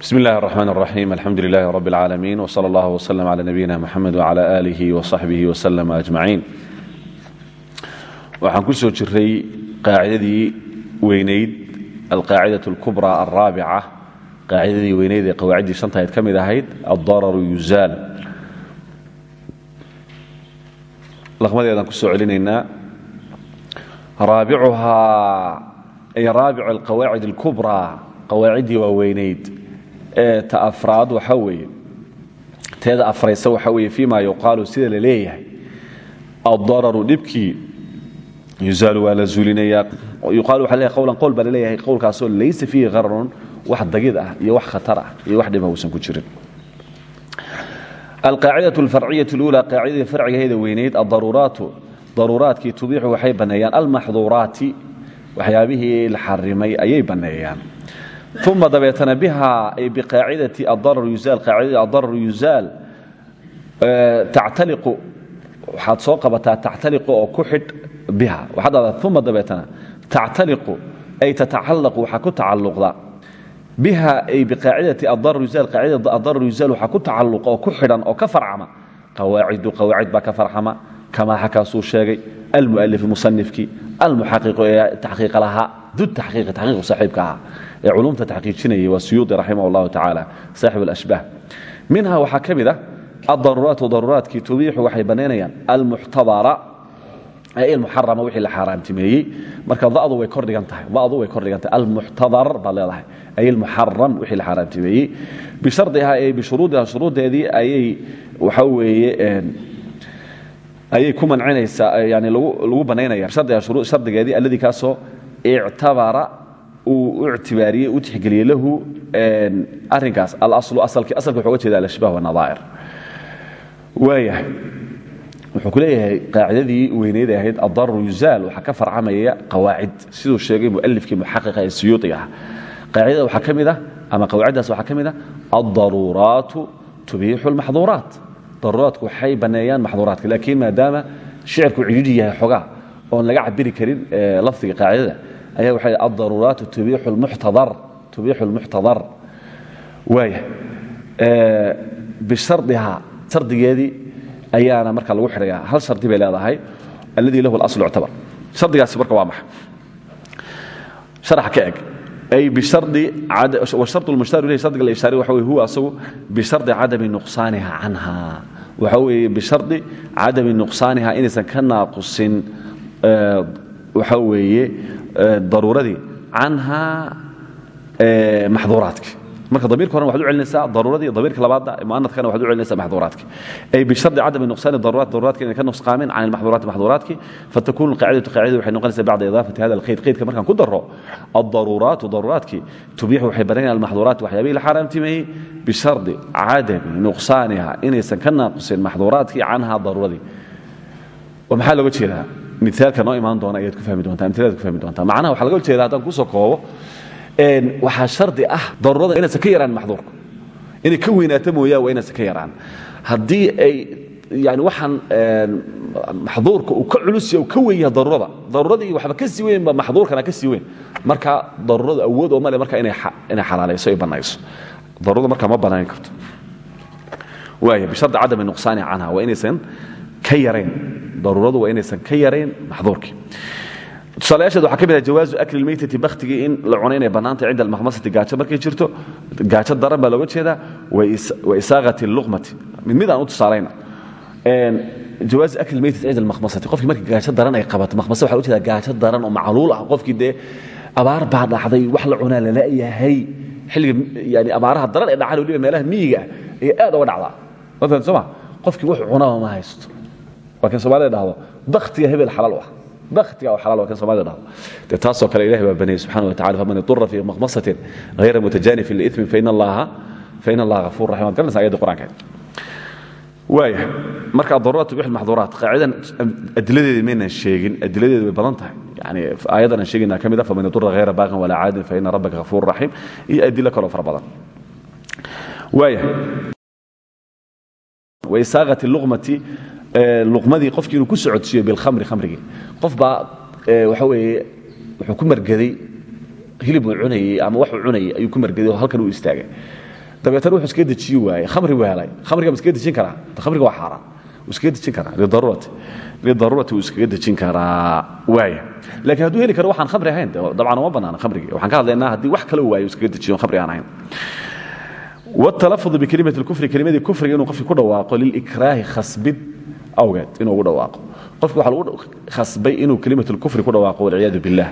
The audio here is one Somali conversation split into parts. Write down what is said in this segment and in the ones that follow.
bsm اllahi الرحmn الرaxيm alxamdu لlah rb العaalamiin wslى اllah وslm عlى nabiyina mxamed وعlى آlih وصaxbih وslm أجmaعiin waxaan ku soo jiray qaacidadii weynayd alqaacidaة اlkubrى الraabica qaacidadii weynayd ee qawaaciddii shantahayd ka mid ahayd aلdararu yuzaal laqmadeedaan ku soo celinaynaa raabicuhaa ay raabicu alqawaacid اlkubrى qawaaciddii waa weynayd ee ta afraad waxaa weeye. Teeda afraysa waxaa weeye fii ma yuqaalu sida la leeyahay. Addararu dhibkii yuzaalu waa la zuulinayaa. Yuqaalu waxa leeyahay qowlan qowl baa la leeyahay qowlkaasoo laysa fiihi qararun wax dagid ah iyo wax khatar ah iyo wax dhiba ah uusan ku jirin. Alqaacidatu alfarciyatu اluulaa qaacidadii farcigaheeda weynayd addaruuraatu daruuraadkii tubiixu waxay banneeyaan almaxduuraati waxyaabihii la xarimay ayay banneeyaan uma dabeetana biha ay biqaacidati adarar yuzaal qaacidadii adarar yuzaal tactaliqu waxaad soo qabataa tactaliqu oo ku xidh biha waxaad dhahdaa uma dabeetana tactaliqu ay tatacallaqu waxaa ku tacalluqda biha ay biqaacidati adarar yuzaal qaacidada adarar yuzaal waxaa ku tacalluqa oo ku xidhan oo ka farcama qawaacidu qawaacid baa ka farcama kamaa xakaasuu sheegay almu'alif musanifkii almuxaqiqu ee taxqiiqa lahaa dud taxqiiqu saaxiibka ahaa ee culumta taxqiijinayay waa suyuudi raximah اllahu tacaala saaxib alashbaah minha waxaa ka mid ah addaruuraatu daruuraadkii tubiixu waxay bannaynayaan almuxtadara ay almuxarama wixii la xaaraamtimeeyey marka da'du way kor dhigan tahay da'du way kor dhigan tahay almuxtadar baad leedahay ay almuxaram wixii la xaaraamtimeeyey bishardiha ay bishuruudiha shuruuddeedii ayay waxa weeye ayay ku mancinaysaa yani lagu bannaynaya shardigeedii alladii kaasoo ictabara uu ictibaariyey u tixgeliyey lahu arinkaas alaslu asalkii asalka wuxuu uga jeeda alashbaah wanadaa'ir waayahay wuxuu ku qaacidadii weyneyd ahayd addarar yuzaal waxaa ka farcamaya qawaacid. Siduu sheegay mu'alifkii muxaqiqa ee ah qaacidada waxaa ka ah ama qawaaciddaas waxaa ka mid ah addaruuraatu tubiixu almaxduuraat daruuraadku waxay banneeyaan maxduuraadka laakiin maadaama shicirku cidhiidhi yahay xogaa oon laga cabiri karin lafdiga qaacidada ayaa waxay addaruuraatu tubiixu lmuxtadar waaya bishardihaa shardigeedii ayaana marka lagu xidhayaa hal shardi bay leedahay alladii lahu alaslu yuctabar. Shardigaasi marka waa maxa sharaxa ka eg. Ay bishardi washardu lmushtaar ilayhi shardiga la ishaariy waxa weye huwa asagu bishardi cadami nuqsaaniha canha. Waxa weeye bishardi cadami nuqsaaniha inaysan ka naaqusin waxa weeye daruuradii canha maxduuraadki. Marka damiirka horan waxad u celinaysaa daruuradii damiirka labaadna muanadkana waxad u celinaysaa maxduuraadki. Ay bishardi cadami nuqsaani daruuraat daruuraadka inay ka nusqaamin can almaxduuraati maxduuraadki fatakunu alqaacidatu qaacidadu waxay noqonaysaa bacda idaafati hada alqayd qaydka markaan ku daro addaruuraatu daruuraadki tubiixu waxay banayaan almaxduuraati waxyaabihii la xaaraamtimeeyey bishardi cadami nuqsaaniha inaysan ka naaqusin maxduuraadkii canha daruuradii. Maxaa looga jeedaa miaalka noo imaan doona ayaad ku fahmi doontaa amiladaad ku fahmi doontaa. Macnaha waxaa laga jeeda haddaan ku soo koobo waxaa shardi ah daruurada inaysan ka yaraan maxduurka. Inay ka weynaato mooyaan waa ka yaraan. Haddii ay yani waxaan maxduurka uu ka culus yahay uu ka weyn yahay daruurada daruuradii waxba ka sii weynba maxduurkana ka sii weyn. Marka daruurada awood oo male marka inay xalaalayso ay bannayso daruurada markaa ma bannayn karto. Waaya bishardi cadami nuqsaani canha waa inaysan ka yarayn daruuradu waa inaysan ka yarayn maxduurkii. Tusaalayaasheed waxaa ka mid ah jawaazu akli lmaytati bakhtigii in la cunay inay bannaantay cinda almakhmasati gaajo markay jirto. Gaajo daran baa looga jeedaa wa isaaqati luqmati. Mid mid aan u tusaalayna. Jawaazu akli lmaytati cinda almakhmasati qofkii markii gaajo daran ay qabato makhmasa waxa ujeeda gaajo daran oo macluul ah. Qofkii dee abaar baa dhacday wax la cunaa lalayahay xilliga yani abaaraha daran ee dhacaan waliba meelaha miyiga ah ayay aad uga dhacdaa. Matalan soo ma? Qofkii wax cunaba ma haysto waa kan soomaalida dhahdo. Baktiga hebel xalaal u ah baktiga oo xalaal waa kan soomaalida dhahdo. Dee taasoo kale ilahi baa baneeyey subxana wa tacala faman idura fii makhmasatin hayra mutajanifin liithmin faina allaha ghafuur raxim waad garanaysa ayadda qur'aanka. Waaya marka daruuraat tubix maxduuraat qaacidan adiladeeda maynan sheegin adiladeedu way badan tahay. Yani aayaddan aan sheegaynaa ka mid ah faman idura hayra baaqin caadin faina rabbaka ghafuur raxiim iyo adilo kaloo fara badan. Waaya waisaaqati luqmati luqmadii qofkii inuu ku socodsiiyo bilkhamri khamrigii. Qof baa waxa weeye wuxuu ku margaday hilib uu cunayey ama wax uu cunayey ayuu ku margaday oo halkan uu istaagay. Dabeetana wuxuu iskaga dejiyi waaye khamri buu helay. Khamriga ma iskaga dejin karaa? Khamriga waa xaaraan wuu iskaga dejin karaa. Lidaruurati lidaruurati wuu iskaga dejin karaa waaya laakiin hadduu heli karo waxaan khamri ahayn dabcan uma bannaana khamrigii. Waxaan ka hadlaynaa haddii wax kale waayo iskaga dejiyo khamri aan ahayn. Wاtalafud bikelimat اlkufri kelimadii kufriga inuu qofkii ku dhawaaqo lilikraahi khasbid awgeed inuu ugu dhawaaqo qofki waxa lagu khasbay inuu kelimat اlkufri ku dhawaaqo walciyaadu biاllah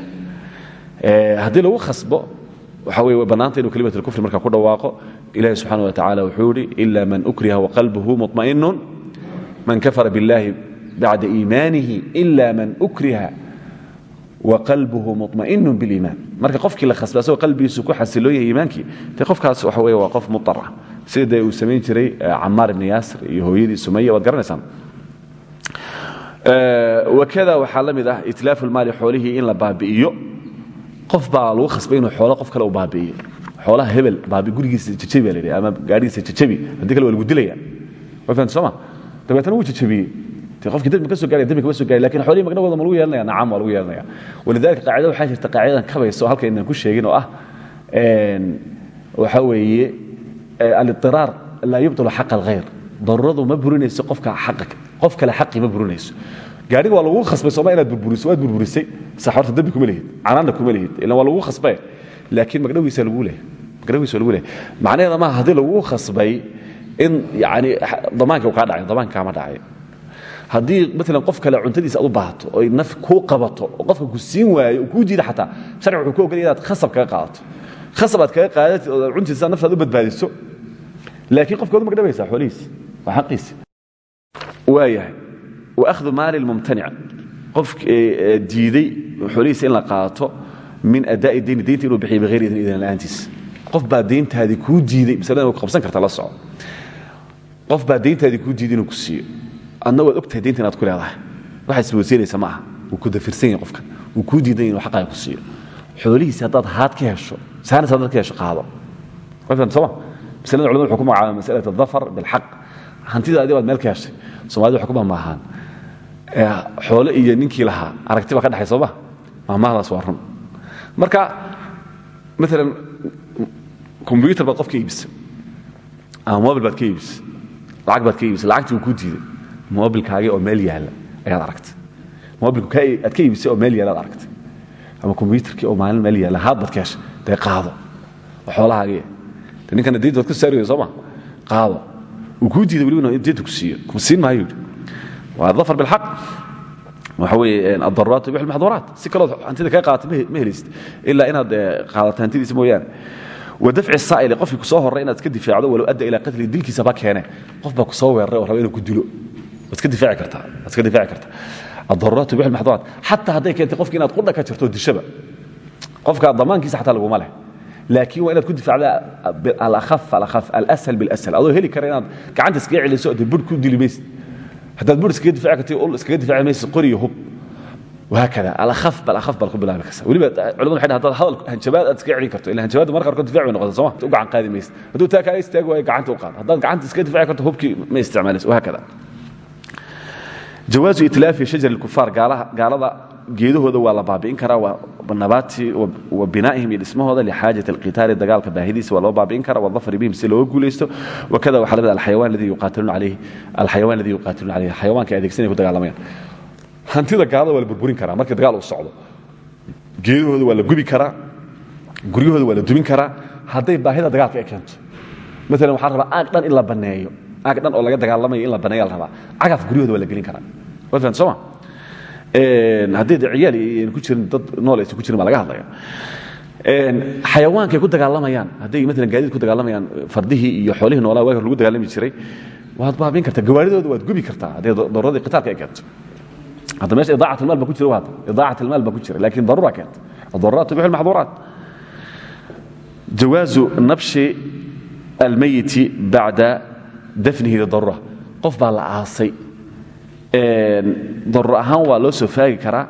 haddii lagu khasbo waxa wey way bannaanta inuu kelimat اlkufri markaa ku dhawaaqo ilahi subxaana wa tacala wuxuu yihi ila man ukriha waqalbuhu muطmaئinu man kafara biاllahi bacda iimaanihi ila man ukriha waqalbuhu muطmaئinu biاliimaan marka qofkii la khasba asagoo qalbigiisu ku xasiloon yahay iimaankii de qofkaas waxa wey waa qof muطar ah sida dee uu samayn jiray camaar ibni yaasir iyo hooyadii sumaya waad garanaysaan Wakada waxaa la mid ah itlaafu lmaali xoolihii in la baabi'iyo. Qof baa lagu khasbay inuu xoolo qof kale u baabi'iyo. Xoolaha hebel baabi gurigiisa jajabi baa la ama gaadhigiisa jajabi haddii kale waa lagu dilaya. Waa fahamta sooma dabeetana wuu jajabiyey qofkii dembi ka soo gaaraya dembi kama soo gaari laakiin xoolihii magdhawooda ma lagu yeelanaya nacam waa lagu yeelanaya walidalika qaacida waxaa jirta qaacidadan kabaysa oo halka inaan ku sheegin oo ah waxaa weeye alidiraar laa yubtilu xaqa alkhayr daruuradu ma burinayso qofka xaqa qof kale xaqii ma burinayso. Gaadhiga waa lagu khasbay sooma inaad burburiso waad burburisay sax dembi kuma lihid canaanna kuma lihid ilan waa lagu khasbay. Laakiin magdhawiisa lagu lehay magdhawiisa lagu lehay macnaheeda maaha haddii lagu khasbay in yani damaanka uu dhacay damaanka kaama dhacay. Haddii maalan qof kale cuntadiisa u baahato oy naf kuu qabato qofka ku siin waayo kuu diida xataa sharci wuxuu ku ogolaya inaad khasab kaga qaadato. Khasab aad kaga qaadatid oo badbaadiso. Laakiin qofka waad u magdhabaysaa waa xaqiisa waayahay. Waahdu maali mumtanic qof diiday xoolihiisa in la qaato min adaa'i dayni daynta inuu bixiyo bihayri idin idan la'aantiis qof baa dayntaadii kuu diiday masalada way ku qabsan karta la soco qof baa dayntaadii kuu diiday inuu ku siiyo. Adna waad ogtahay daynta inaad ku leedahay. Waxa iswasiinaysa ma aha. Wuu ku dafirsan yahay qofkan wuu kuu diidan inuu xaqaaga ku siiyo. Xoolihiisi haddaad haad ka hesho saanis haddaad ka hesho qaado. Wafan sooma masalada culamadu wuxuu ku magacaaba masalat adafar bilxaq hantida adi baad meel ka heshay somalida waxay ku mahmaahaan xoole iyo ninkii lahaa aragti baa ka dhexay sooma mahmaahdaas waa run. Marka maalan kombyutar baad qof ka iibisay ama mobil baad ka iibisay lacag baad ka iibisay lacagtii uu kuu diiday. Oo meel yaalla ayaad aragtay. Mobilku aad ka iibisay oo meel yaalla aragtay. Ama kombyutarkii oo maalin meel yaalla haad baad ka heshay qaado. Oo ninkana diinta waad ka saari weyda sooma qaado uu kuu diiday weliba in diinta ku ku siin maayo yidhi. Waa dafar bilxaq. Addaruuraat tubix almaxduuraat. Si kalood hantida kaga qaadata ma helaysid ilaa inaad qaadato hantidiisa mooyaane wadafci saa'ili qofkii ku soo horray inaad iska difaacdo walow adda ilaa qatli dilkiisa ba keene qof baa ku soo weeraray oo raba inuu ku dilo waad iska difaaci kartaa waad iska difaaci kartaa addaruuraat tubix almaxduuraat. Xataa hadday keentay qofki inaad qudha ka jirto dishaba qofka damaankiisa xataa laguma leh laakiin waa inaad ku difaacda alashal bilshal adoo heli kara inaad gacanta iskaga celiso de bur ku dili maysid haddaad bur iskaga difaci karta ul iskaga difaci maysid qori iyo hub wahaakada alahaf balahaf bal ku bilaabi karsa weliba culamadu waxay dhahan hadal hanjabaad aad iskaga celin karto ila hanjabaadda marka qarkood difaci way noqota sooma u gacan qaadi maysid hadduu taa kaaga istaagi waayo gacanta u qaad haddaad gacanta iskaga difaci karto hubkii ma isticmaalayso wahaakada jawaasu itlaafi shajar ilkufaar gaalada geedahooda waa la baabi'in karaa nabaati wa binaa'ihim iyo dhismahooda lixaajat alqitaali dagaalka baahidiisa waa loo baabi'in karaa wadafri bihim si looga guulaysto. Wakada waxaa la mid ah alxayawaan ladii yuqaatiluun calayhi alxayawaan ladii yuqaatiluun calayhi xayawaanka adeegsanaya ku dagaalamayaan hantida gaalada waa la burburin karaa markii dagaal uu socdo geedahooda waa la gubi karaa guryahooda waa la dubin karaa hadday baahida dagaalka ay keento. Maalan waxaa rabaa aag dhan in la banneeyo dhan oo laga dagaalamayo in la banneeya la cagaf guryahooda waa la gelin karaa. Waa fahamta haddii de ciyaal ayna ku jirin dad nool aysan ku jirin baa laga hadlaya. Xayawaankay ku dagaalamayaan hadday maalan gaadiid ku dagaalamayaan fardihii iyo xoolihii noolaa waagor lagu dagaalami jiray waad baabin kartaa gawaaridooda waad gubi kartaa hadday daruuradii qitaalka ay keento. Hadda meesha idaacat almaal baa ku jira hadda idaacat almaal baa ku jira laakiin daruura keenta addaruuraat tubiixu almaxduuraat jawaazu nabshi almayiti bacda dafnihi lidaruura qof baa la aasay. Ehm, daruur ahaan waa loo soo faagi karaa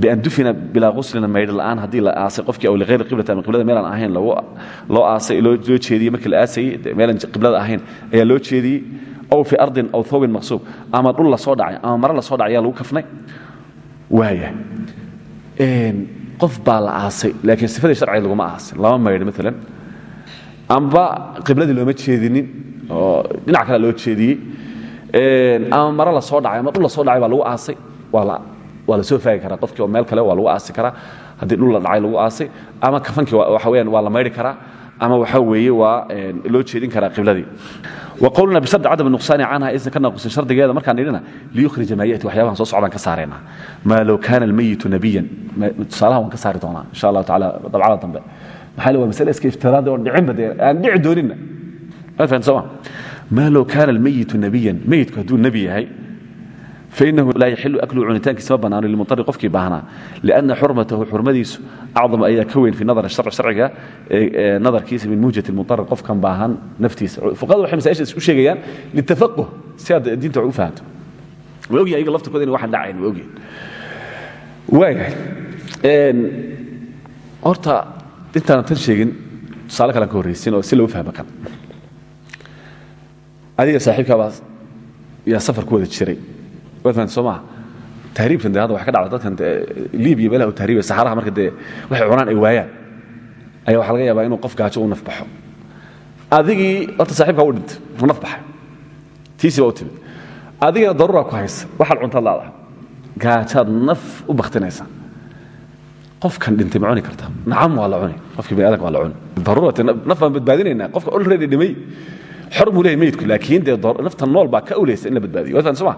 bian dufina bilaa uslina maydh la'aan. Haddii la aasay qofkii awl hayr qiblat ama qiblada meelaan ahayn loo aasay loo jeediyey markii la aasayey meelaan qiblada ahayn ayaa loo jeediyey aw fii ardin aw hawbin maqsuub. Ama dhul la soo dhacay ama mare la soo dhacay ayaa lagu kafnay. Waaya ehm, qof baa la aasay laakiin sifadii sharciga laguma aasin. Lama maydho maalan amba qibladii looma jeedinin oo dhinac kale loo jeediyey ama mare la soo dhacay ama dhul la soo dhacay baa lagu aasay. Waa la soo faagi karaa. Qofkii oo meel kale waa lagu aasi karaa. Haddii dhul la dhacay lagu aasay ama kafankii waxa weyaan waa la maydhi karaa. Ama waxa weeye waa loo jeedin karaa qibladii. Wqowluna bishardi cadam nuqsaani canha aysan ka naaqusin shardigeeda. Markaan nidhina liyukhrija maa yati waxyabahan soo socdaan ka saaraynaa maa low kaana almayitu nabiyan. Tusaalaha waan ka saari doonaa insha allahu tacala dabcada dambe. Maxaa le waa masale iska iftiraadi oo dhicinba dee aan dhici dooninna. Ma fahan sooma maa low kaana almayitu nabiyan meyitku hadduu nebi yahay fainahu laa yaxilu akluhu cunitaankiisa ma bannaano limuari qofkii baahnaa lianna xurmatahu xurmadiisu acdam ayaa ka weyn fi nadar sharci sharciga nadarkiisa min muhjati muari qofkan baahan naftiisa fuqahadu waxay masaisha isku sheegayaan litafaquh si aad diinta u fahanto way ogyahay iyaga laftirkooda ina waxaan dhacayn way ogyahay waayahay horta intaanan tan sheegin tusaale kalean ka horraysin oo si loo fahmo kan adiga saaxiibkaabaa yaa safar ku wada jiray soo maa tahriibkan de ka dhacda dadkan libiya meelaha u saxaraha marka dee waxay cunaan ay waayaan. Ayaa waxa laga yaabaa inuu qof gaajo u nafbaxo. Adigii horta saaxibkaa u dhintay u naf baxay tiisii baa timid. Adigina daruuraa ku haysa. Waxaad cuntaad laadaha gaajaad naf u baktinaysa qofkan dhintay ma cuni karta. Waa la cuni. Qofkii bani aadamka waa la cuni. Daruurati naf baan qofka already dhimay xor buu leeyahy meydku laakiin dee nafta nool baa ka awlaysa in la badbaadiyo. Waa soo ma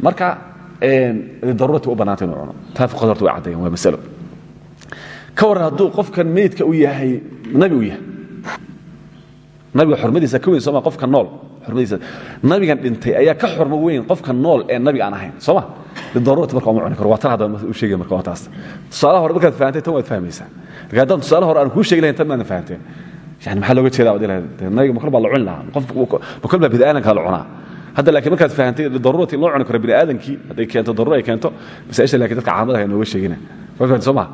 marka daruurati u bannaanta inu cuno. Taa fuqada horta way ka warran hadduu qofkan meydka u yahay nabi u yahay. Nabiga xurmadiisa ka weyn sooma qofka nool xurmadiisa nabigan dhintay ayaa ka xurmo weyn qofka nool ee nabiga aan ahayn sooma lidaruurati marka uma cuni karo. Waa u sheegaya marka waa taas. Tusaalaha hore markaad fahantay tan waad fahmaysaa. Marka haddaan tusaale hore aan kuu sheegi tan maadan fahanteen yani maxaa looga jeedaa waad ilahay nabiga makol baa la cuni lahaa makol baa bidaadanka la cunaa hadda laakiin markaad fahantay daruurati loo cuni karo bini aadamkii hadday keento daruuro ay keento masaa'isha laakiin dadka caamada ay nooga sheegina soo maha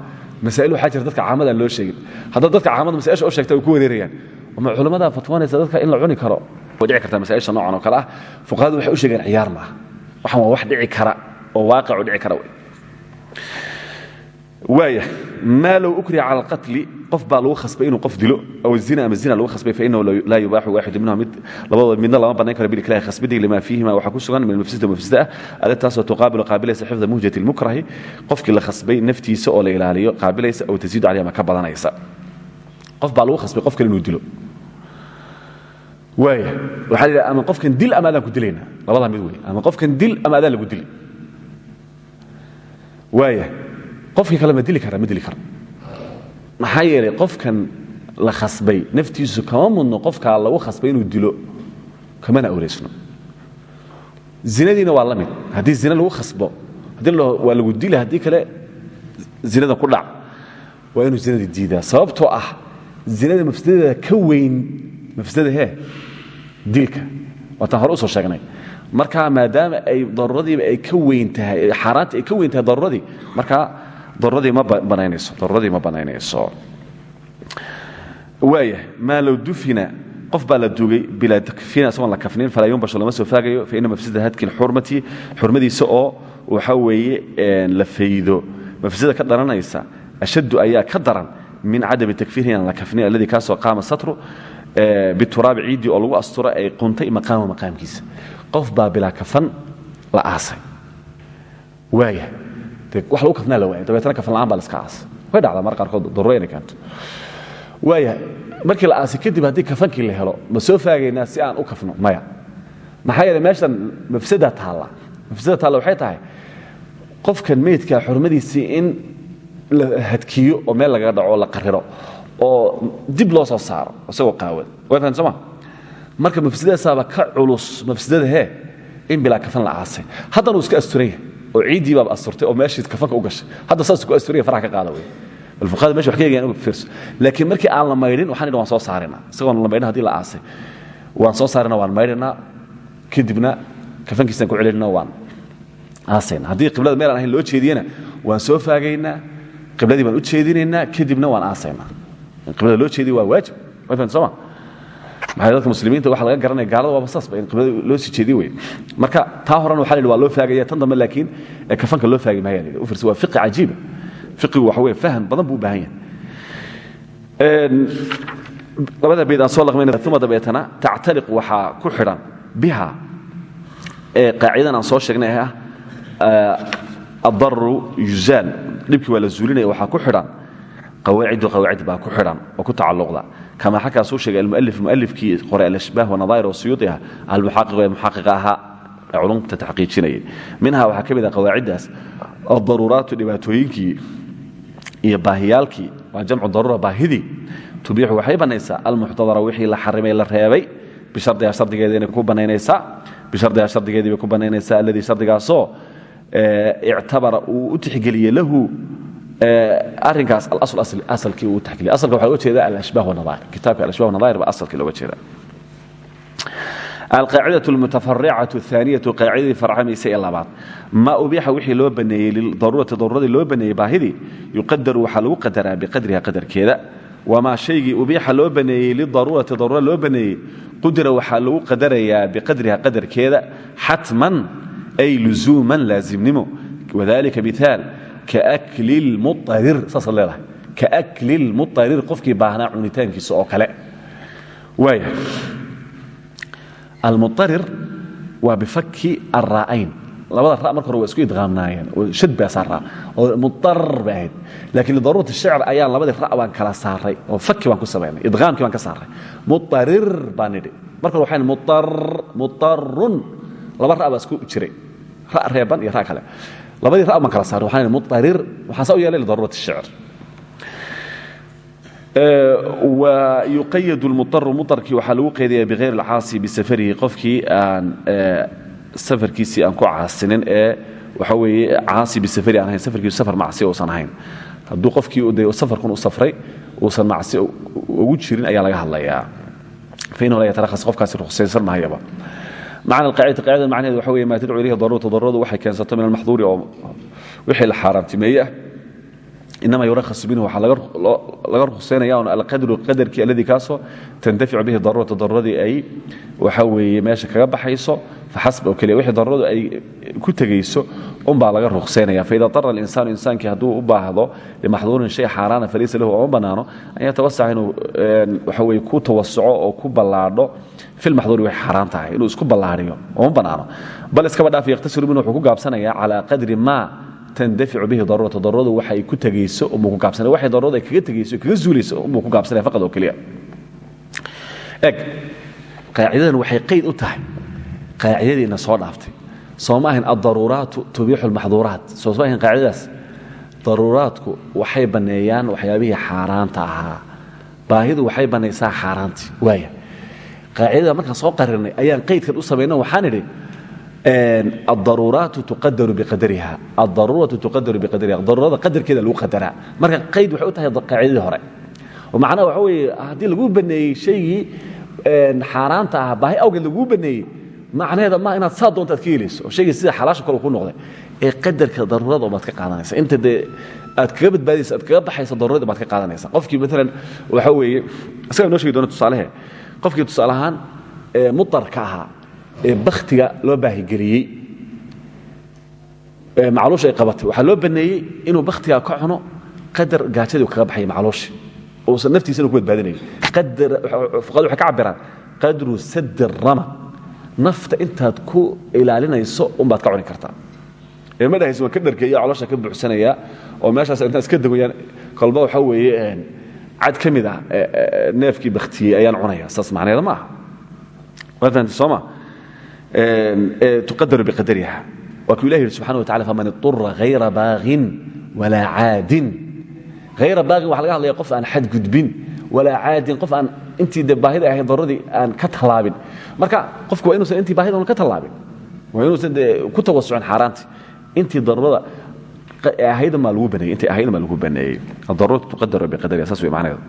masaa'il waxaa jira dadka caamada aan loo sheegin haddaad dadka caamada masaa'isha u sheegta way ku wareerayaan ama culimmada fatwoonaysa dadka in la cuni karo way dhici kartaa masaa'isha noocan oo kale ah fuqahadu waxay u sheegeen ciyaar maaha waxan waa wax dhici kara oo waaqic u dhici kara waaya maa low ukriha cala alqatli qof baa lagu khasbay inuu qof dilo aw zina ama zina lagu khasbay fainahu laa yubaaxu waaxidu minhum mid labadooda midna lama bannayn karo bilikrahi khasbidii lima fiihima waxaa ku sugan min mafsida mafsida ah arintaasoo tuqaabilu qaabilaysa xifda muhjati lmukrahi qofkii la khasbay naftiisa oo la ilaaliyo qaabilaysa aw taziidu calayha ma ka badanaysa. Qof baa lagu khasbay qof kale inuu dilo. Waaya waxaa la yidhaha ama qofkan dil ama adaan ku dilayna labadaa mid wey ama qofkan dil ama adaan lagu dili waaya qofkii kale ma dili kara ma dili karo maxaa yeelay qofkan la khasbay naftiisu kama mudno qofkaa lagu khasbay inuu dilo kamana awlaysno zinadiina waa la mid. Zina lagu khasbo haddii waa lagu dila haddii kale zinada ku dhac. Waa inuu zinadii diidaa. Sababtoo ah zinada mafsadadeeda ka weyn mafsadada hee dilka. Waataan hore u soo sheegnay. Marka maadaama ay daruuradiiba ay ka weyn tahay xaaraantii ay ka weyn tahay daruuradii markaa daruuradii ma banaynayso waaya maa low dufina qof baa la dugay bilaa takfiina isagoon la kafnin falaa yumbashu lama soo faagayo faina mafsada hadki lxurmati xurmadiisa oo waxa weeye la faydo. Mafsada ka dhalanaysa ashaddu ayaa ka daran min cadami takfiir inaan la kafnin alladii kaasoo qaama satru bituraabi ciiddii oo lagu asturo ay quntay maqaama maqaamkiisa. Qof baa bilaa kafan la aasay. Waaya wax lagu kafnaa la waaya dabeetana kafan la'aan baa la iska aasay way dhacdaa mar qaarkood daruuro inay keento. Waaya markii la aasay kadib haddii kafankii la helo ma soo faagaynaa si aan u kafno maya. Maxaa yeelay meeshan mafsada taalla. Mafsada taalla waxay tahay qofkan meydka xurmadiisii in la hadkiyo oo meel lagaga dhaco oo la qariro oo dib loo soo saaro isagoo qaawan way fahan soo ma? Marka mafsadadaasaaba ka culus mafsadada hee in bilaa kafan la aasay. Haddana uu iska asturan yahay oo ciiddii baaba asturtay oo meeshii kafanka u gashay. Hadda saas ku asturaya faraha ka qaada wey bal fuqahada meesha wax ka eegayaan fiirso. Laakiin markii aan la maydhin waxaan idhi soo saarinaa isagoon la maydhin haddii la aasay. Waan soo saarinaa waan maydhinaa kadibna kafankiisaan ku celinaa waan aasayna. Haddii qiblada meel aan ahayn loo jeediyana waan soo faagaynaa qibladii baan u jeedinaynaa kadibna waan aasaynaa qiblada loo jeediya waa waajib. Fahan sooma dadka muslimiinta waxa laga garanaya gaalada? Waaba saasba in qiblada loo sii jeediyo wey marka taa horena waxa la yidhi waa loo faagaya tan dambe laakiin kafanka loo faagi maaya u fiirsa waa fiqi cajiiba fiqigu waxa weeye faham badan buu baahan yahay. Labada bayd soo laqmayna uma dabeetana tactaliq waxaa ku xidhan biha ee qaacidadan soo sheegnay ah addaru yuzaal dhibkii waa la zuulinaya waxaa ku xidhan qawaacidu qawaacid baa ku xidhan oo ku tacalluqda kama xakaa suu sheegay almualif mualifkii qoray alashbaah wanadaa'ir oo suyuudi ah almuxaqiq ee muxaqiqa ahaa ee culumta taxqiijinayay minha waxaa ka mid ah qawaaciddaas addaruuraatu dhibaatooyinkii iyo baahiyaalkii waa jamcu daruura baahidii tubiixu waxay bannaysaa almuxtadara wixii la xarimay la reebay bishardiha shardigeediina ku bannaynaysaa bishardiha shardigeedii bay ku bannaynaysaa alladii shardigaasoo ictabara uu u tixgeliyey lahu arrinkaas alasl asalkii uu tixgeliyey asalka waxaa looga jeeda alashbah wanadair kitaabka alashbah wanadair baa asalkii looga jeeda alqaacidaة اlmutafaricatu الثaaniyatu qaacidadii farcamaysa ee labaad ma ubiixa wixii loo baneeyey lidaruurati daruuradii loo baneeyey baahidii yuqadaru waxaa lagu qadaraa biqadriha qadarkeeda wamaa shaygii ubiixa loo baneeyey lidaruurati daruura loo baneeyey qudira waxaa lagu qadarayaa biqadriha qadarkeeda xatman ay luzuuman laazimnimo wadalika miaal kaakli lmuarir qofkii baahnaa cunitaankiisa oo kale. Almuarir waa bifaki ara'ayn labada ra marka hore waa isku idqaamnaayeen. Shad baa saaraa oo muar bay ahayd. Laakiin lidaruurati shicr ayaan labadii ra' baan kala saaray oo faki baan ku samaynay idqaamkii baan ka saaray. Muarir baan nidhi. Marka hore waxaan muarun laba ra' baa isku jiray. Ra' reeban iyo labadii ra' baan kala saaray waxaan muarir waxaan saa u yeelay lidaruurati shicr. Wayuqayad lmuaru muarkii waxaa lagu qeydaya bihayr alcaasi bisafarihi qofkii aan safarkiisii aan ku caasinin ee waxa weeye caasi bisafari aan ahayn safarkiisu safar macsi uusan ahayn. Hadduu qofkii de safarkun u safray uusan macsi ugu jirin ayaa laga hadlayaa. Fainahu laa yatarahas qofkaasi ruksaysan mahayaba macna alqaacidati qaacidada macnaheedu waxa weye maa tadcu ilayhi daruuratu daruuradu waxay keensato min almaxduuri oo wixii la xaaraamtimeeye ah inama yurahasu minhu waxaa laga ruqsaynaya un alqadru qadarkii alladii kaasoo tantaficu bihi daruuratu daruuradii ay waxa weeye meesha kaga baxayso faxasb oo keliya wixii daruuradu ay ku tegayso unbaa laga ruqsaynaya faida dara alinsaanu insaankii hadduu u baahdo limaxduurin shay xaaraana falaysa lahu ooma bannaano an yatawasaca inuu waxa weye ku tawasuco oo ku ballaadho filmaxduuri waxay xaaraan tahay inuu isku ballaadhiyo ooma bannaano bal iskaba dhaaf yakhtasiru minhu wuxuu ku gaabsanayaa calaa qadri maa tandaficu bihi daruurata daruuradu waxay ku tegayso umuu ku gaabsanaya waxay daruuradu ay kaga tegayso kaga zuulayso umuu ku gaabsanaya faqad oo keliya. Eg qaacidadan waxay qayd u tahay qaacidadiina soo dhaaftay. Soo ma ahayn addaruuraatu tubiixu lmaxduuraat soo ma ahayn daruuraadku waxay banneeyaan waxyaabihii xaaraanta ahaa. Baahidu waxay bannaysaa xaaraantii. Waaya qaacidada markaan soo qarinay ayaan qaydkan u samayno waxaan idhi Ehm, adaruuraatu tuqadaru biadariha adaruuratu tuqadaru biqadariha daruurada qadarkeeda lagu qadaraa marka qayd waxay u tahay qaacidadii hore. Oo macnaha waxa weeye haddii laguu baneeyey shaygii ehm, xaaraanta ahaa baahi awgeed laguu baneeyey macnaheeda maa inaad saa doonta ad ka yelayso oo shaygii sida xalaasha kale ku noqday. Ee qadarka daruurada baad ka qaadanaysa. Inta dee aad kaga badbaadaysa aad kaga baxaysa daruurada baad ka qaadanaysa. Qofkii maalan waxa weeye isagaa noo shegi doona tusaalehe qofkii tusaale ahaan mutarka ahaa ee bakhtiga loo baahigeliyey macluusha ay qabatay. Waxaa loo baneeyey inuu bakhtigaa ka cuno qadar gaajadii kaga baxaya macluushi uusan naftiisana ku badbaadinayo fuqadu waxay ka cabiraan qadru sadi rama nafta intaad ku ilaalinayso unbaad ka cuni kartaa. Ee ma dhahayso waan ka dharkeeya caloosha ka buuxsanayaa oo meeshaas intaan iska dagoyaan kolba waxaa weeye cad ka mid ah ayaan cunaya saas macneeda ma aha soo ma E tuqadar biqadariha waa kuu ilah yidhi subxana wa tacala faman iطura hayra baagin walaa caadin. Hayra baagin waxa laga hadlaya qof aan xad gudbin walaa caadin qof aan intii de baahida ahayd daruradii aan ka tallaabin. Marka qofku waa inuusan intii baahida un ka tallaabin waa inuusan de ku tawasucin xaaraanti intii darurada ahaydan baa lagu baneeyey intay ahaydan baa lagu baneeyey. Adarurat tuqadar biqadariha saas way macnaheedu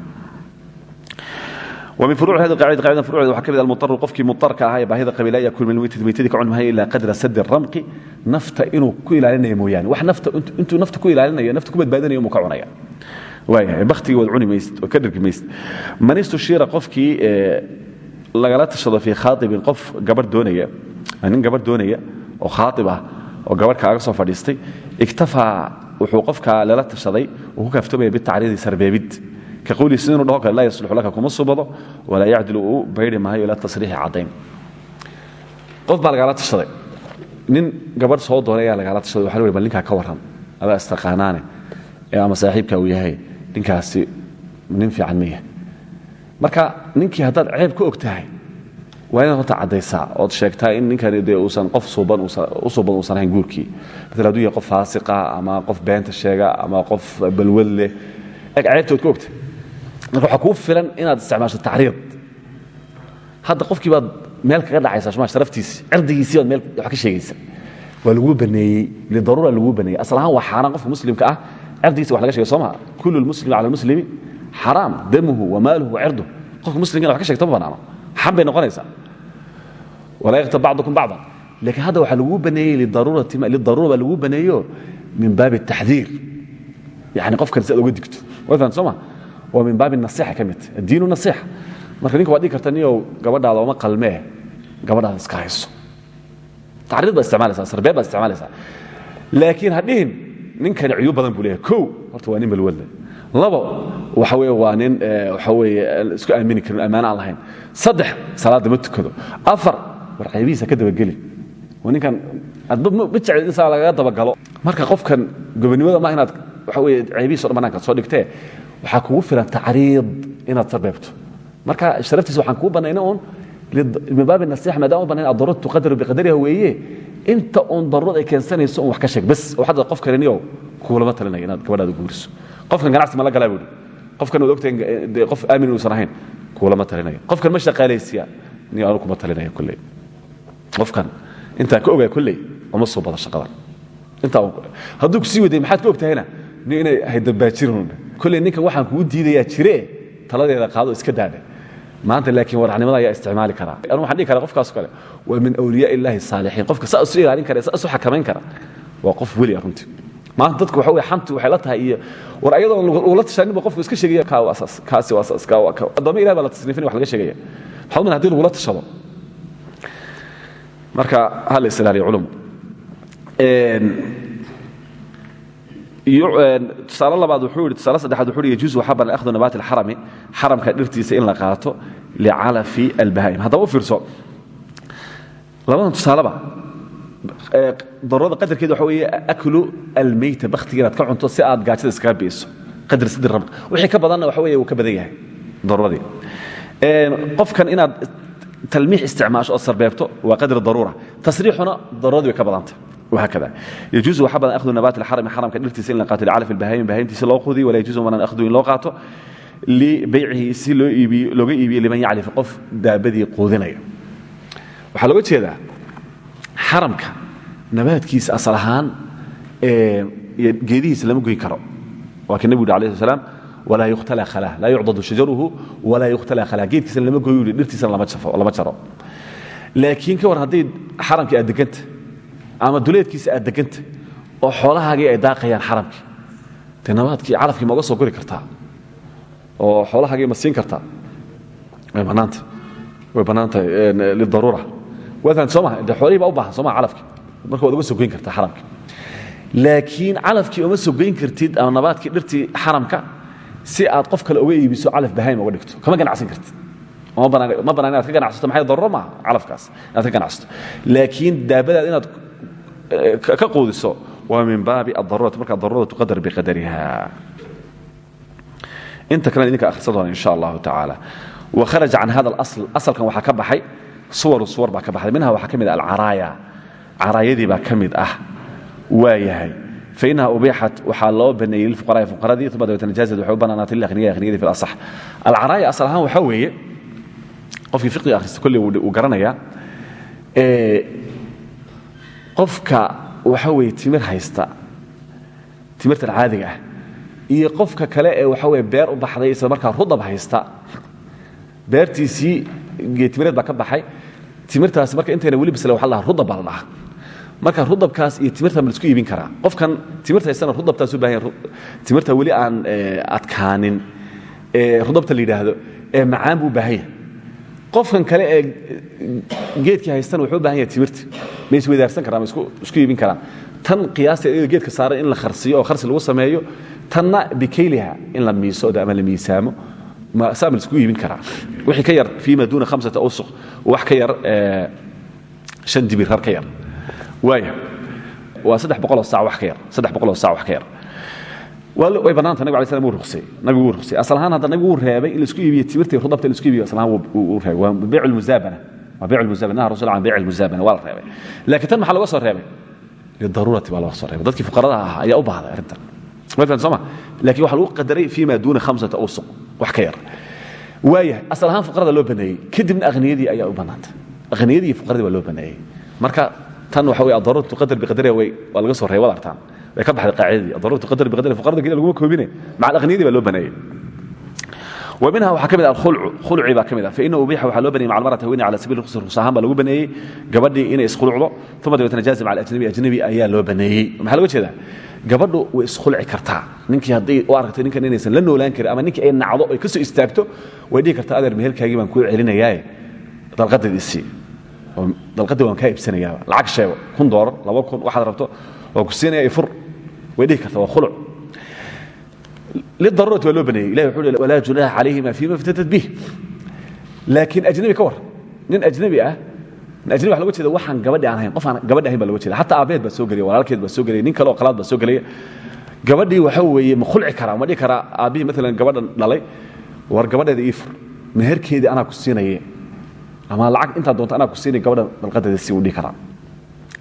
min furuuceeda furuceeda waa ka mid almuaru qofkii muarka ahaa ee baahida qabiila ayaa kulmin meytid meytadii ka cuni maayo ilaa qadra sadi ramqi nafta inuu ku ilaalinaya mooyaane wax nafta intuu nafta ku ilaalinayo nafta ku badbaadinayo umuu ka cunaya waayahay bakhtigii waad cuni maysid oo ka dhargi maysid man istushiira qofkii lagala tashado fii khaaibin qof gabar doonaya nin gabar doonaya oo khaaib ah oo gabarh kaaga soo fadhiistay iktafaa wuxuu qofka lala tashaday oo ku kaaftoomaya bitacriidi sarbeebid ka qowlihi sidinu dhaho kale laka kuma subado walaa yacdilu uu baydhi maayo ila tasriixi caddayn. Qof baa lagaala tashaday nin gabadh soo doonay ayaa lagaala tashaday waxa la bal ninkaa ka warran adaa istaqaanaane ama saaxiibka uu yahay ninkaasi nin fiican ma marka ninkii haddaad ceeb ka og tahay waa inaad horta ood sheegtaa in ninkani dee uusan qof suuban u suuban uusan ahayn guurkii. Maala haduu yahay qof faasiqa ama qof beenta sheega ama qof balwad leh eg ceebtood ka ogta marka waxaa kuu filan inaad isticmaasho tacriid hadda qofkii baad meel kaga dhacaysa sma sharaftiisi cirdigiisii baad meel wax ka sheegaysa. Waa laguu baneeyey lidaruura laguu baneeyey. Asal ahaan waa xaaraan qofka muslimka ah cirdigiisa wax laga shegay soo maha kullu lmuslimi cala lmuslimi xaraam damuhu wamaaluhu wacirduhu qofka muslimka ina wax ka sheegta ma banaano. Xan bay noqonaysaa walaa yaktab bacdukum bacdan laakiin hadda waxaa laguu baneeyey lidaruura baa laguu baneeyo min baabi taxdiir yani qofkan si aad uga digto. Fahamta soo ma waa min baabi nasiixa ka mid addiinu nasiixa. Marka ninka waad dhigi karta niyow gabadhaada oma qalmee gabadhaada iska hayso. Tacriid baad isticmaalaysaa sarbeeb baad isticmaalaysaa. Laakiin ha dhihin ninkani cuyub badan buu leeyahay. Kow horta waa nin balwadle labo waxa weye waa nin waxa weye isku aamini karin ammaano aan lahayn. Saddex salaadda ma tukado. Afar war qaybihiisa ka dabageli. Waa ninkan adba ma jecel in saa lagaga dabagalo. Marka qofkan gobonimada ma inaad waxa weye caybihiiso dhan banaanka soo dhigtee waxaa kugu filan tacriid inaad sarbeebto. Marka sharaftiisa waxaan kuu banayna uun min baabi nasiixa maadaama u banayn addaruuratu tuqadaru biqadariha weeye inta uun daruurad ay keensanayso un wax ka sheeg. Bas oo hadda qof kaleniyow kuulama talinaya inaad gabadhaada guuriso. Qofkan ganacsi ma la galaa buuhi qofkan waad ogtahay dee qof aamin uusan ahayn kuulama talinaya qofkan ma shaqaalaysiya ni anu kuma talinaya kolley qofkan intaan ka ogaa kolley uma soo bada shaqadan. Intaa hadduu ku sii waday maxaad ka ogtahayna ni inay haydabaajirin kolley ninkan waxaan kugu diidayaa jire taladeeda qaado iska daadhe maanta laakiin waracnimada ayaa isticmaali karaa anu waxaan dhihi kara qofkaas kale waa min awliyaa illaahi saalixiin. Qofka saa isu ilaalin kara saa isu xakamayn kara waa qof weli ah runtii. Maanta dadku waxa weye xantu waxay la tahay iyo war ayadoo ula tashaninba qofku iska sheegaya kaa waa kaasi waa asaas kaa waa kaa. Addoomma ilahi la tasniifin wax laga sheegaya. Maxaa umin haddii lagula tashado. Marka ha la isilaaliyo culum tusaale labaad wuxuu yidhi tusaale saddexaad wuxuu yidhi yajuusu waxaa banan akhdu nabaati alxarami xaramka dhirtiisa in la qaato licalafi albahaa'im haddaba u fiirso labadan tusaaleba daruurada qadarkeeda waxa weeye aklu almeyta bakhtiga inaad ka cunto si aad gaajada iskaga biiso qadar sidri rabq wixii ka badanna waxa weeye wuu ka badan yahay daruuradii qofkan inaad talmiix isticmaasho oo sarbeebto waa qadri daruura. Tasriixuna daruuradii ka badantay وهكذا يجوز وحبا أخذ نبات الحرم حرم كدرتي سين لقاتل على في البهايم بهايم تسي لو خذي ولا يجوز من أخذه إن لو قاته لبيعه سي لو إيبي لو إيبي لمن يعرف قف دابدي قوذنيا waxaa looga jeedaa xaramka nabaadkiisa asal ahaan geedihiisa lama goyn karo waa ka nebigu yidhi alayh salaam walaa yukhtala khalah laa yucdadu shajaruhu walaa yukhtala khalah geedkiisana lama goyo yidhi dhirtiisana lama jaro laakiin ka war haddii xaramkii aad deganta ama duleedkiisa aad deganta oo xoolahaagii ay daaqayaan xaramkii. Nabaadkii calafkii ma uga soo gori kartaa? Oo xoolahaagii ma siin kartaa? Way bannaanta way bannaantahay lidaruura waatan soo maha dee xoolihii baa u baahan soo maha calafkii. Marka waad uga soo goyn kartaa xaramkii. Laakiin calafkii uma soo goyn kartid ama nabaadkii dhirtii xaramka si aad qof kale uga iibiso calaf bahaym uga dhigto. Kama ganacsan kartid. Ma banaan inaad ka ganacsato maxay daruro maaha calafkaas? Inaad ka ganacsato. Laakiin daabadaad inaad ka quudiso. Waa min baabi adaruurati marka daruurada tuqadar biqadariha inta kalena idinka akhrisan doona insha allahu tacaala. Wakharaja can hada alasl. Asalkan waxaa ka baxay suwaru suwar baa ka baxday minha waxaa ka mid ah alcaraaya. Caraayadii baa ka mid ah. Waa yahay. Fainaha ubixat waxaa loo baneeyey lilfuqaraai fuqaradii uma dabeetana jaazad waxay u banaanaatay lilakhniyai akhniyadii fi asax alcaraaya asal ahaan waxaa weeye qofkii fiqiga akhrista kolley uu garanayaa qofka waxa weeye timir haysta timirtan caadiga ah iyo qofka kale ee waxa weye beer u baxday isla markaa rudab haysta beertiisii geetimireed baa ka baxay timirtaasi marka intayna weli bisle waxa la rudab baa marka rudabkaas iyo timirta ma la isku iibin karaa. Qofkan timirta haystana rudabtaas u baahan timirta weli aan adkaanin ee rudabta la ee macaan buu baahan qofkan kale ee geedkii haystana wuxuu u yahay timirta ma isweydaarsan karaan ma isku iibin karaan. Tan qiyaasta iyada geedka saaran in la kharsiyo oo kharsi lagu sameeyo tanna bikayliha in la miiso ama la miisaamo saa ma la isku iibin karaa. Wixii ka yar fii ma duuna hamsata awsuq wax ka yar shan dibir har ka yar. Waaya waa saddex boqoloo saac wax ka yar saddex boqoloo saac wax ka yar. Way bannaanta nabig alay slam wuu ruqsay nabigu wuu ruqsay. Asal ahaan hadda nabigu wuu reebay in la isku iibiyo timirta rudabta in la isku iibiyo asal ahaan wuu reebay. Waa beyc almuzaabana laakiin tan maxaa looga soo reebay? Lidaruurati baa looga soo reebay. Dadkii fuqarada ahaa ayaa u baahday arrintan. Ma fahan soo ma? Laakiin waxaa lagu qadaray fii ma duuna khamsata awsuq wax ka yar. Waaya asal ahaan fuqarada loo baneeyey kadibna akhniyadii ayaa u bannaantay. Akhniyadii iyo fuqaradii baa loo baneeyey. Marka tan waxa weye adaruuratu qadar biqadariha way waa laga soo reebay wad artaan way ka baxday qaacidadii adaruuratu qadar biqadariha fuqarada keliya laguma koobine. Maca alakhniyadii baa loo baneeyey minha waxaa ka mid ah alkhulcu khulci baa ka mid ah faina ubiixa waxaa loo baneyey maca almarati haweeney cala sabiil rukhsa rukhsa ahaan baa lagu baneeyey gabadhii inay iskhulcdo uma dabeetna jaazi maca alajnabi ajnabi ayaa loo baneeyey. Maxaa loga jeedaa? Gabadhu way iskhulci kartaa. Ninkii hadday u aragtay ninkan inaysan la noolaan karin ama ninkii ay nacdo ay ka soo istaagto way dhihi kartaa adeer meherkaagii baan kuu celinayaae dalqadayd isii dalqadii waan kaa ibsanayaaba lacag sheego kun doolar laba kun waxaad rabto waan ku siinaya fur. Way dhihi kartaa waa khuluc lidaruurati waa loo baneeyey ilahi wuxuu hi walaa junaaha calayhima fiima iftatat bih laakiin ajnabi ka war nin ajnabi ah ajnabi waxa loga jeeda waxaan gabadhi aan ahayn qof aan gabadhi ahayn baa loga jeeda xataa aabeed baa soo gelaya walaalkeed baa soo gelaya nin kale oo qalaad baa soo gelaya gabadhii waxa weeye ma khulci karaa ma dhihi karaa aabbihii maalan gabadhan dhalay war gabadheeda ii fur meherkeedii anaa ku siinaye ama lacag intaa doonta anaa ku siinay gabadhan dalqadeeda si uu dhihi karaa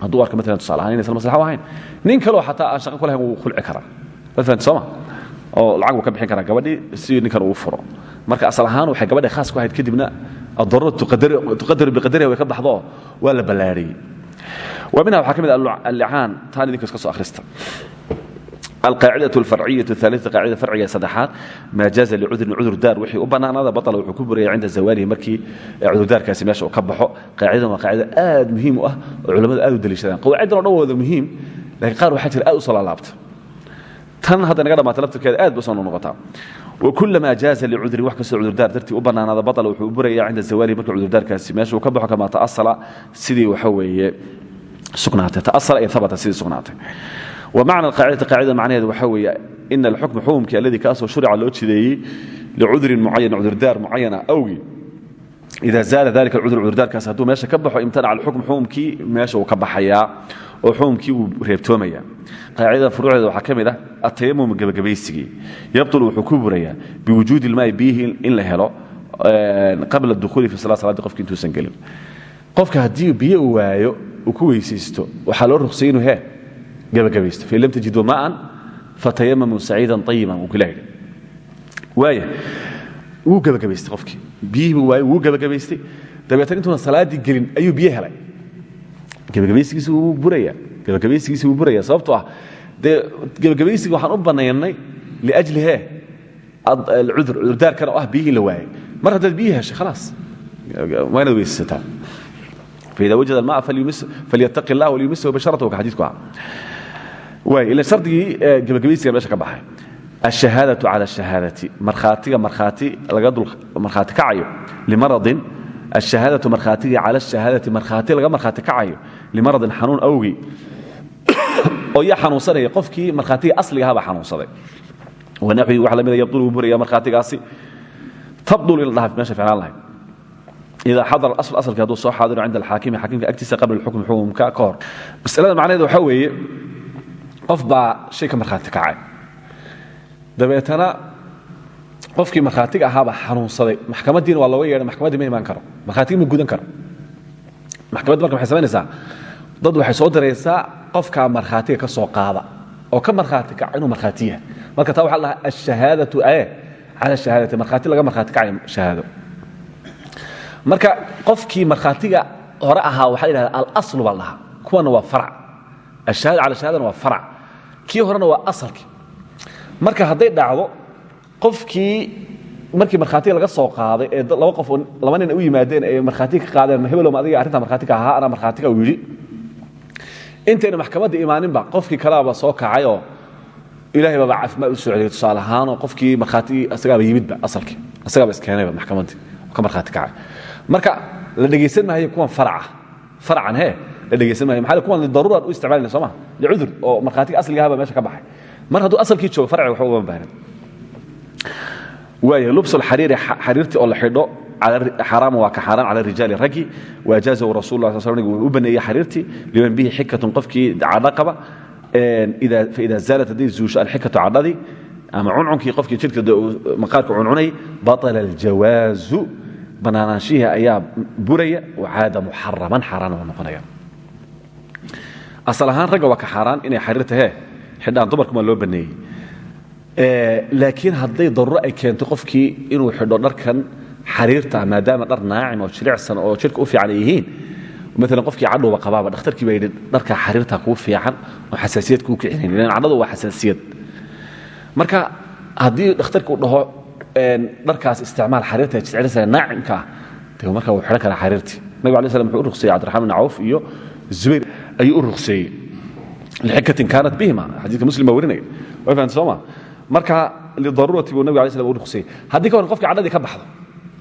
hadduu arka maalan tusaale ahaan inaysan maslaxa u ahayn nin kaleo xataa aan shaqo ku lahayn wuu khulci karaa ma fahanti sooma oo lacag buu ka bixin karaa gabadhii si ninkan uu furo marka asal ahaan waxay gabadha khaas ku ahayd kadibna adaruura tuqadaru biqadariha way ka baxdo waa la ballaariyey wa minha waxaa ka mid allicaan taan idinka iska soo akhrista القاaعدة الفرعية الثالثة قاعدة فرciga سدexaad ma jaaزa لcudrin cudurdaar wixii u banaanaada baطل wuxuu ku buraya cinda zawاlihi markii cudurdaarkaasi meesha uu ka baxo qaacidadan waa qaacida aad muhiim u ah oo culamadu aad u daliishadaan qawaaciddan o dhan wada muhiim lakiin qaar waxaa jira aad u soo laalaabta tan hadda naga dhamaata laftirkeeda aad ba u soo noqotaa wakulamaa jaaza licudrin wax kastoo cudurdaar dartii u bannaanaada badala wuxuu u burayaa cinda zawaali marka cudurdaarkaasi meesha uu ka baxo kamaa ta'asala sidii waxa weeye sugnaatay. Ta'asala iyo habata sidii sugnaatay. Wa macna alqaacidati qaacidada macnaheeda waxaa weeye ina alxukma xukumkii alladii kaasoo shurica loo jideeyey licudrin mucayan cudurdaar mucayana awgii ida zaala dalika alcudru cudurdaarkaas hadduu meesha ka baxo imtanaca alxukm xukumkii meesha uu ka baxayaa oo xukumkii wuu reebtoomayaa qaacidada furuucdeeda waxaa ka mid ah atayamum gebagabaysigii yabtul wuxuu ku burayaa biwujuudi ilmaai biihi in la helo qabla duhuuli fi sala salaaddi qofki intuusan gelin. Qofka haddii biyo u waayo uu ku weysaysto waxaa loo ruqsayay inuu he gebagabaysto fain lam tajiduu maaan fatayamamuu saciidan ayiban wuu kula yidhi waaya wuu gebagabaystay qofkii. Biyihii buu waayey wuu gebagabaystay dabeetana intuuna salaaddii gelin ayuu biyo helay. Gebagabaysigiisi wuu burayaa gebagabaysigiisi wuu buraya sababtoo ah dee gebagabaysiga waxaan u bannaynay liajli hee alcudur cudurdaarkana oo ah biyihii la waayey mar haddaad biyihi heshay khalaas waa inaad weysaysataa faida wajada almaa falyataqi allah walyumisahu basharatahu ka xadiidku ahaa waay ila shardigii gebagabaysiga meesha ka baxay الشhahaadaة calى الشhahaadati markhaatiga markhaati laga dul markhaati kacayo limaradin الشhahaadaةu markhaatiga calى الشhahaadati markhaati laga markhaati kacayo limaradin xanuun awgii oo yaa xanuunsanaya qofkii markhaatiga asliga ahabaa xanuunsaday. Wanaxwi waxa lamida yabdul wuu buraya markhaatigaasi tabdul in la dhaha meesha ficlaan lahayd. Ida xadar aصl asalki hadduu soo xaadiro cinda alxaakimi xaakimka agtiisa qabla اlxukm xukumka ka hor. Masalada macnaheeda waxaa weeye qof baa shay ka markhaati kacay. Dabeetana qofkii markhaatiga ahaabaa xanuunsaday. Maxkamadiina waa looga yeedhay maxkamaddii ma imaan karo. Markhaatigi ma gudan karo. Maxkamaddi marka waxay samaynaysaa dad waxay soo diraysaa qofkaa markhaatiga ka soo qaada oo ka markhaati kaca inuu markhaati yahay. Marka taa waxa la dhahaa alshahaadatu ae cala shahaadati markhaati laga markhaati kacayo shahaado. Marka qofkii markhaatiga hore ahaa waxaa la yidhahda alaslu baa kuwana waa farac. Alshahada cala shahadana waa farac. Kii horena waa asalkii marka hadday dhacdo qofkii markii markhaatiga laga soo qaaday ee laba qof laba nin u yimaadeen ee markhaatiga ka qaadeen hebelom adiga arrinta markhaatiga ahaa anaa markhaatiga uu yidhi intayna maxkamadda imaaninba qofkii kalaaba soo kacayoo ilahay baaba caafimaad u socday tusaale ahaanoo qofkii markhaatigii asagaaba yimidba asalkii asagaaba iskeenayba maxkamaddii ka markhaati kacay. Marka la dhegaysan maayo kuwan faraca faracan he la dhegaysan maayo. Maxaa kuwan lidaruura u isticmaalayna soo ma? Oo markhaatiga asliga ahaba meesha ka baxay. Mar hadduu asalkii joogo farciga waxba uma baahan waaya lubsul xariiri xariirtii oo la xidho xaraam waa ka xaaraan cala rijaali raggi waajaazahu rasul la sl nabig u baneeyey xariirtii liman bihi xikatun qofkii cadho qaba faida zaalat hadday zuusho alxikatu cadhadii ama cuncunkii qofkii jidhka maqaarka cuncunay baطala aljawaazu bannaanaanshihii ayaa buraya wacaada muxaraman xaaraan uu noqonaya asal ahaan ragga waa ka xaaraan inay xariirta hee xidhaan dumarkuma loo baneeyey laakiin hadday daruuro ay keento qofkii inuu xidho dharkan xariirta maadaama dhar naacim oo jilicsan oo jidhka u fiican ay yihiin. Maalan qofkii cadhowba qabaaba dhakhtarkii baa yidhi dharka xariirta kuu fiican oo xasaasiyad kuu kicinayn ilan cadhadu waa xasaasiyad. Marka haddii dhakhtarki uu dhaho dharkaas isticmaal xariirta jidcilisana naacimka ah de marka wuu xidhan karaa xariirtii. Nabig alay slam wuxuu u ruqseeyey cabdiraxmaan bin cawf iyo zubayr ayuu u ruqseeyey lxikatin kaanat bihima xadiidka muslim baa warinaya. Way fahamta soo ma? Marka lidaruurati buu nabig alay slam u ruqseeyey haddii ka waran qofkii cadhadii ka baxdo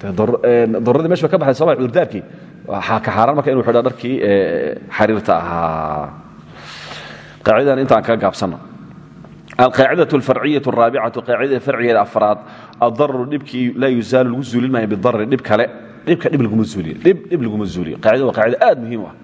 daruuradii mesh ba ka baxday soo ma cudurdaarkii waxaa ka xaaraan marka inuu xidho dharkii xariirta ahaa qaacidadan intaan kaga gaabsanno alqaacidaة اlfarciyaة الraabicatu qaacidada farcigeeda afraad adararu dhibkii laa yuzaalu lagu zuulin maayo bidarari dhib kale dhibka dhib laguma zuuliyo dhib dhib laguma zuuliyo qaacida waa qaacida aad muhiim u ah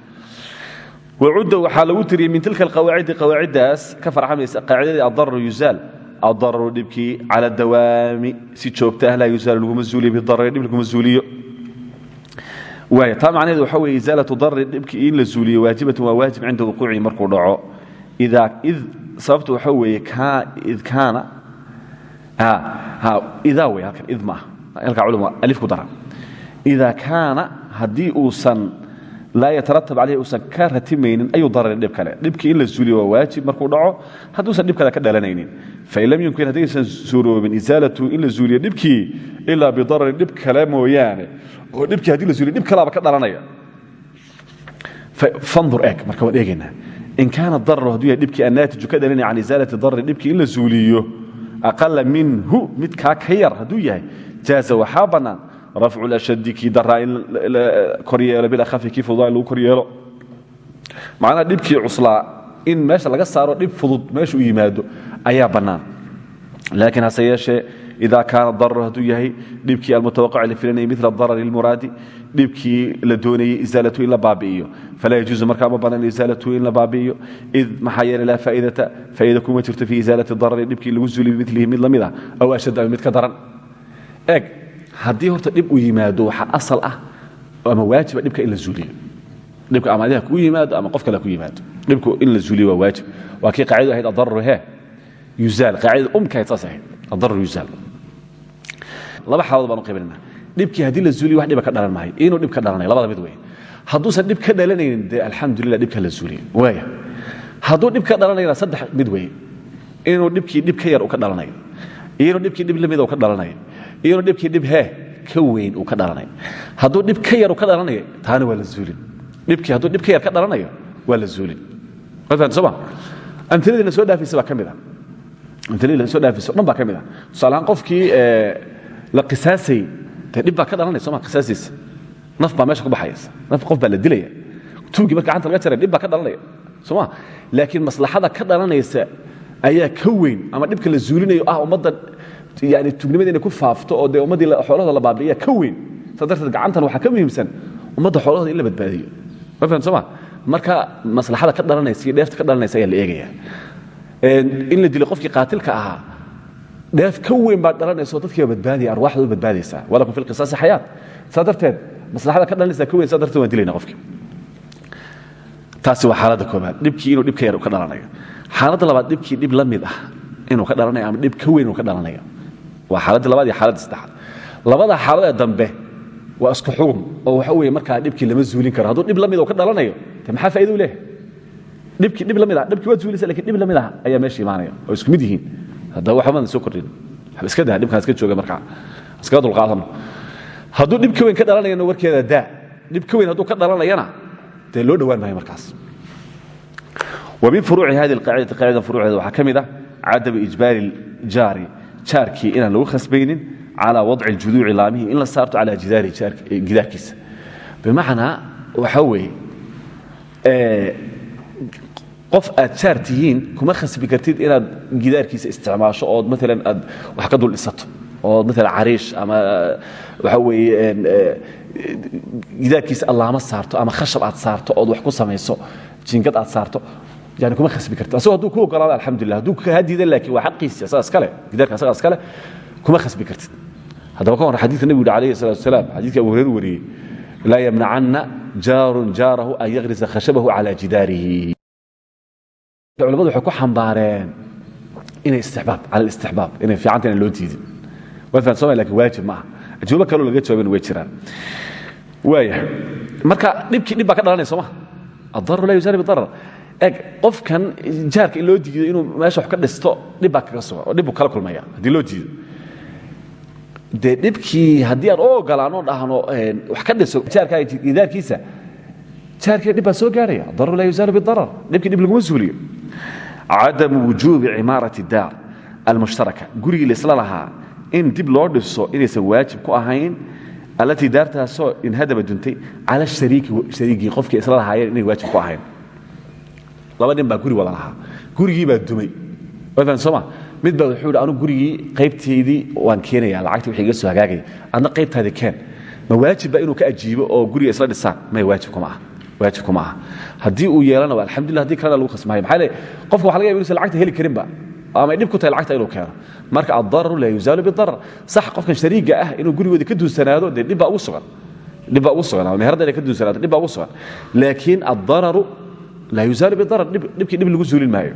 wacudda waxaa lagu tiriyey min tilka alqawaacidi qawaaciddaas ka farxamaysa qaacidadii adararu yuzaal adararu dhibkii cala dawaami si joogta ah laa yuzaalu laguma zuuliyo bidarari dhib laguma zuuliyo waaya taa macnaheedu waxa weeye izaalatu darari dhibkii in la zuuliyo waajibatun waa waajib cinda wuquucihi markuu dhaco idaa id sababtu waxa weeye id kaana idaa wey halkan id maaha halkaa culum alif ku dara idaa kaana haddii uusan laa yataratab calayhi uusan ka ratimaynin ayuu dararin dhib kale. Dhibkii in la zuuliyo waa waajib markuu dhaco hadduusan dhib kale ka dhalanaynin. Fain lam yumkin haddaysan suuroobin isaalatu in la zuuliyo dhibkii ilaa bidararin dhib kale mooyaane. Oo dhibkii haddii la zuuliyo dhib kalaaba ka dhalanaya. Fandur eeg marka waan eegaynaa. In kaana dararu hadduu yahay dhibkii ka dhalinaya can isaalati darari dhibkii in la zuuliyo minhu mid kaa ka yar hadduu yahay jaaza waxaa bannaan rafcu lashadi kii daraa in kor yeelo bilakhafi kii fududaa in lagu kor yeelo macnaha dhibkii cuslaa in meesha laga saaro dhib fudud meesha u yimaado ayaa bannaan laakiin hase yeeshee ida kaana dararu hadduu yahay dhibkii almutawaqac la filanayay mila darari اlmuraadi dhibkii la doonayey isaalatu in la baabi'iyo falaa yajuuzu markaa ma banan isaalatu in la baabi'iyo id maxaa yeele laa faa'idata faa'iida kuma jirto fii isaalati darari dhibkii lagu zuuliy bimilihi mid la mid ah aw ashad ama mid ka daran eeg haddii horta dhib uu yimaado waxaa asal ah ama waajiba dhibka in la zuuliyo dhibka ama adiga kuu yimaado ama qof kale ku yimaado. Dhibku in la zuuliyo waa waajib. Waa kii qaacidadu ahayd adararu he. Yuzaal. Qaacidada umkahayd saas ahayd. Adararu yuzaal. Laba xaaladood baan u qaybinayna dhibkii la zuuliyo wax dhiba ka dhalan maayo. Inuu dhib ka dhalanayo labada mid wey hadduusan dhib ka dhalanaynin dee alxamdulilah dhibka la zuuliyo waaya hadduu dhib ka dhalanayna saddex mid wey inuu dhibkii dhib ka yar uu ka dhalanayo inuu dhibkii dhib lamida uu ka dhalanayo inuu dhibkii dhib hee ka weyn uu ka dhalanayo. Hadduu dhib ka yar uu ka dhalanayo taana waa la zuulin. Dhibkii hadduu dhib ka yar ka dhalanayo waa la zuulin. Ma fahamta soo ma? Amtiladii la soo dhaafaysa baa ka mid soo dhaafaysa o dhan baa ka mid qofkii la qisaasay dee dhib ka dhalanaya soo ma qisaasiisa naf baa meesha ku baxaysa naf qof baa la dilaya. Tuugii marka gacanta laga jaray dhib ka dhalanaya soo ma? Laakiin maslaxada ka dhalanaysa ayaa ka weyn ama dhibka la zuulinayo ah ummadda yani tuugnimada inay ku faafto oo dee ummaddii xoolahooda la baabi'iya ka weyn. Saa darteed gacantan waxaa ka muhiimsan ummadda xoolahooda in la badbaadiyo. Ma fahamta soo ma? Marka maslaxada ka dhalanaysa iyo dheefta ka dhalanaysa ayaa la eegaya. In la dilo qofkii qaatilka ahaa dheef ka weyn baa dhalanayso dadkiiba badbaadaya arwaxda u badbaadaysaa. Walakum fi lqisaasi xayaat. Saa darteed maslaxada ka dhalanaysa ka weyn saa darteed waan dilayna qofkii. Taasi waa xaaladda koobaad dhibkii inuu dhib ka yar ka dhalanayo. Xaaladda labaad dhibkii dhib la mid ah inuu ka dhalanayo ama dhib ka weyn inuu ka dhalanayo waa xaaladda labaad iyo xaaladda saddexaad. Labada xaalad ee dambe waa isku xugun oo waxa weeye markaa dhibkii lama zuulin karo. Hadduu dhib la mida ah uu ka dhalanayo de maxaa faa'ido u leeyahay? Dhibkii dhib la mid ah dhibkii waad zuulaysa laakiin dhib la mid ah ayaa meesha imaanaya oo isku mid yihiin. Haddaba waxbamadan soo kordhin. Waxba iska daa dhibkaan iska jooga markaa. Iskaga dulqaadano hadduu dhib ka weyn ka dhalanayana warkeeda daa. Dhib ka weyn hadduu ka dhalanayana dee loo dhowaan maayo markaas. Wa min furuuci hadi alqaacidati qaacidada furuuceeda waxaa ka mid ah cadamu ijbaari iljaari jaarkii inaan lagu khasbaynin calaa wadci juduuci laamihi in la saarto calaa jidaarkiisa bimacnaa waxaa weeye qof aad jaar kuma khasbi kartid inaad gidaarkiisa isticmaasho ood maalan aad wax ka dul dhisato ood maalan cariish ama waxaa weeye gidaarkiisa allaama saarto ama khashab aad saarto ood wax ku samayso jinkad aad saarto yani kuma khasbi kartid asagoo hadduu ku ogolaado alxamdulillah hadduu kaa diida laakiin waa xaqiisi asaga iskale gidaarka asaga iskale kuma khasbi kartid haddaba ka hor xadidka nebigu yidhi alayhi salatu wasalaam xadidka abu hurayr wariyey laa yamnacanna jaarun jaarahu an yagrisa khashabahu cala jidaarihi culamadu waxay ku xambaareen inay istixbaab cala alistixbaab inay fiicanta inaan loo diidin waa fahan somaya laakiin waajib ma aha ajuubo kaloo laga jawaabin way jiraan waaya marka dhibkii dhib baa ka dhalanaya sooma addarar laa yusaani bidarar eg qofkan jaarka in loo diido inuu meesha wax ka dhisto dhib baa kaga sugan oo dhib buu kala kulmaya haddii loo diido. Dee dhibkii haddii aan u ogolaano dhahno wax ka dhiso jaarkaa gidaarkiisa jaarkii dhib baa soo gaaraya. Darar laa yusaalu bidarar dhibkii dhib laguma suuliyo. Cadamu wujuubi cimaarati daar almushtaraka. Gurigii laisla lahaa in dib loo dhiso inaysan waajib ku ahayn allatii daartaasoo inhadaba duntay cala shariigii qofkii isla lahaayeen inay waajib ku ahayn laba nin baa guri wada lahaa. Gurigii baa dumay. Soma mid baa wuxuu hi anu gurigii waan keenaya lacagtii wixii iga soo hagaagaya adna qaybtaadii keen. Ma waajibba inuu ka ajiibo oo guriga isla dhisaan? May waajib kuma aha. Waajib kuma aha. Uu yeelana waa alxamdulillah haddii kalena lagu khasmahayo maxaa leey qofka waxa laga yaba inuusan lacagta heli karinba ama ay dhib ku tahay lacagta inuu keeno. Marka addararu laa yuzaalu bidarar sax qofkan shariiga ah inuu gurigoodii ka duunsanaado dee dhib baa ugu sugan. Dhib baa ugu sugan. Ama meherada inay ka duunsanaato dhib baa ugu sugan. Laakiin addararu laa yuzaalu bidarar dhibkii dhib lagu zuulin maayo.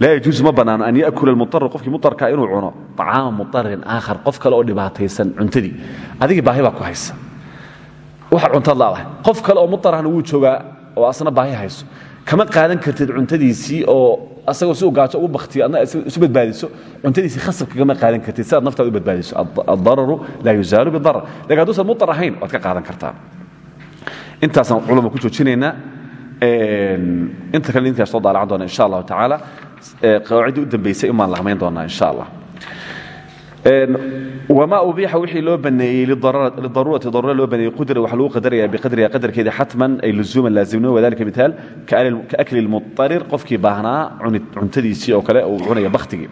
Laa yajuusu ma bannaano an yakula almuaru qofkii muarka inuu cuno acaama muarin aakhar qof oo dhibaataysan cuntadii. Adigii baahi baa ku haysa. Waxa cuntaad laadahay qof oo muarahna wuu joogaa oo asna baahi hayso. Kama qaadan kartid cuntadiisii oo asagoo si gaajo ugu baktiyo adna isu badbaadiso cuntadiisii khasab kagama qaadan kartid si aad naftaada u badbaadiso. Addararu laa yuzaalu bidarar laakiin hadduusan muar ahayn waad ka qaadan kartaa. Intaasaan culama ku joojinaynaa inta kale intaa soo daalacan doona insha allahu tacaala qawaaciddii u dambaysay umaan lahmayn doonaa insha allah wma ubiixa wixii loo baneeyey lidaruurati daruura loo baneeyey qudra waxa lagu qadaraya biqadriha qadarkeeda xatman ay luzuuman laazimnimo wadalika mitaal kaakli lmudarir qofkii baahnaa cuntadiisii oo kale uu cunaya bakhtigii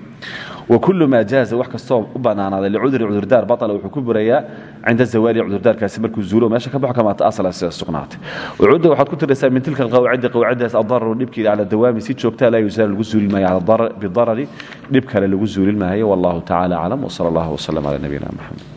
wakulu maa jaaza wax kastoo u banaanaaday licudri cudurdaar baطla wuxuu ku burayaa cinda zawaali cudurdaarkaasi markuu zuulo meesha ka baxo kamaata asla sida sugnaatay. Ucudda waxaad ku tiraysaa min tilka alqawaacidi qawaaciddaas adararu dhibkeeda cala dawaami si joogtaa laa yusaal lagu zuulin maayo bidarari dhib kale lagu zuulin maayo. Wallahu tacala aclam wsala allah wslam cala nabiyina mxamed